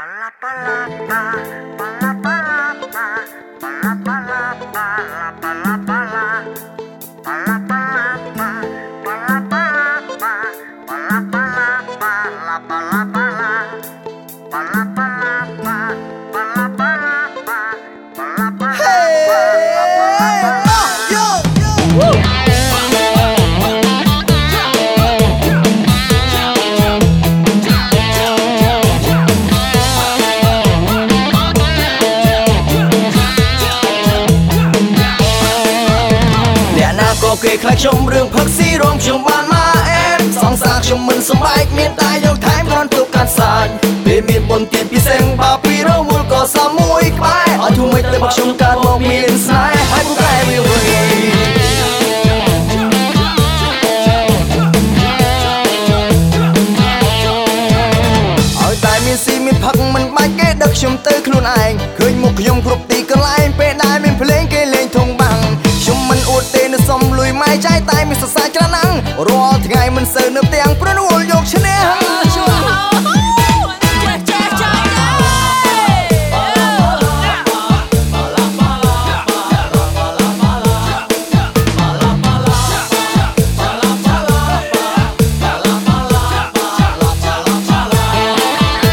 អ្នកណាក៏គេខ្លាចខ្ញុំរឿងផឹកស៊ីរំខ្ញុំបានមកអែមសងសាខ្ញុំមិនសំបែកមានតែយកថែមគ្រាន់ទុកកាត់សាច់ពេលមានបុណ្យទានពិសេសបាពីរវល់ក៏សាមួយក្បែរអត់ធូរមិនទៅមកខ្ញុំកើតមកមានស្នេហ៍ហើយពូកែវាវិញឲ្យតែមានស៊ីមានផឹកមិនបាច់គេដឹកខ្ញុំទៅខ្លួនឯងឃើញមុខខ្ញុំគ្រប់ទីកន្លែងពេលដែលមានភ្លេង ម៉ែចាយតែមានសរសៃច្រាណាំងរាល់ថ្ងៃមិនសូវនៅផ្ទាំងព្រោះនួលយកឈ្នះ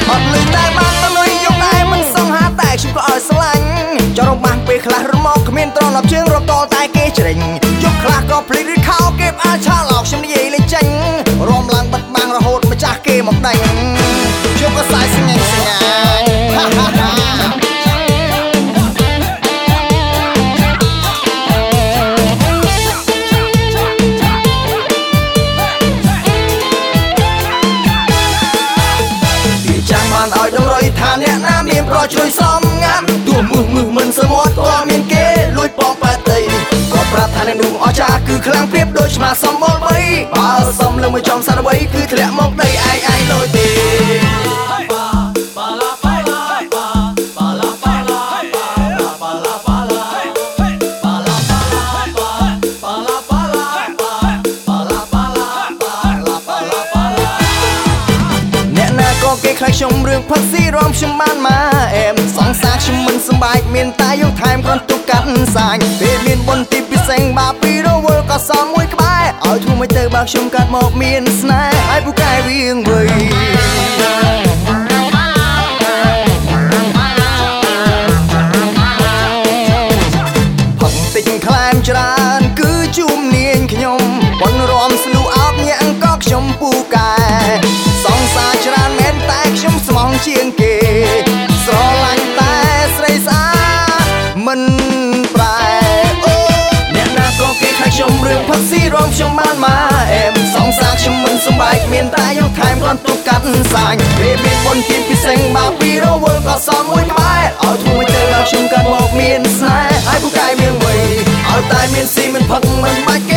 អត់លុយតែបានទៅលុយយកដែរមិនសង្ហាតែខ្ញុំក៏ឲ្យស្រឡាញ់ចង់រំបាំងពេលខ្លះរមកគ្មានត្រឡប់ជើងរកតតែគេច្រេញយប់ខ្លះក៏ ភ្លេចឬខោគេអាចឆាឡោកខ្ញុំនិយាយលេងចាញ់រំឡើងបិទបាំងរហូតម្ចាស់គេមកដេញខ្ញុំក៏សាយស្ងែងស្ងាយហាហាហាទីចាំបានឲ្យដឹងរយថាអ្នកណាមានប្រជួយសំងាត់ទោះមឹះមឹះមិនសមា ឆ្មាសំបលបីបើសំលើមួយចំសារអ្វីគឺធ្លាក់មកដីឯងឯងលុយទេអ្នកណាក៏គេខ្លាចខ្ញុំរឿងផឹកស៊ីរំខ្ញុំបានមកអែមសងសាខ្ញុំមិនសំបែកមានតែយកថែមគ្រាន់ទុកកាត់សាញពេលមានបុណ្យទីពិសេសបាពីរវល់ក៏សមមួយក្បែរឲ្យធូរមិន ទៅបើខ្ញុំកាត់មកមានស្នេហ៍ឲ្យពូកែវៀងវៃ រឿងផឹកស៊ីរំខ្ញុំបានមកអែមសងសាខ្ញុំមិនសំបែកមានតែយកថែមគ្រាន់ទុកកាត់សាញពេលមានបុណ្យទានពិសេសបាពីរវល់ក៏សមមួយក្បែរឲ្យធូរមួយទៅដល់ខ្ញុំកាត់មកមានស្នេហ៍ឲ្យពូកែមានវ័យឲ្យតែមានស៊ីមិនផឹកមិនបាច់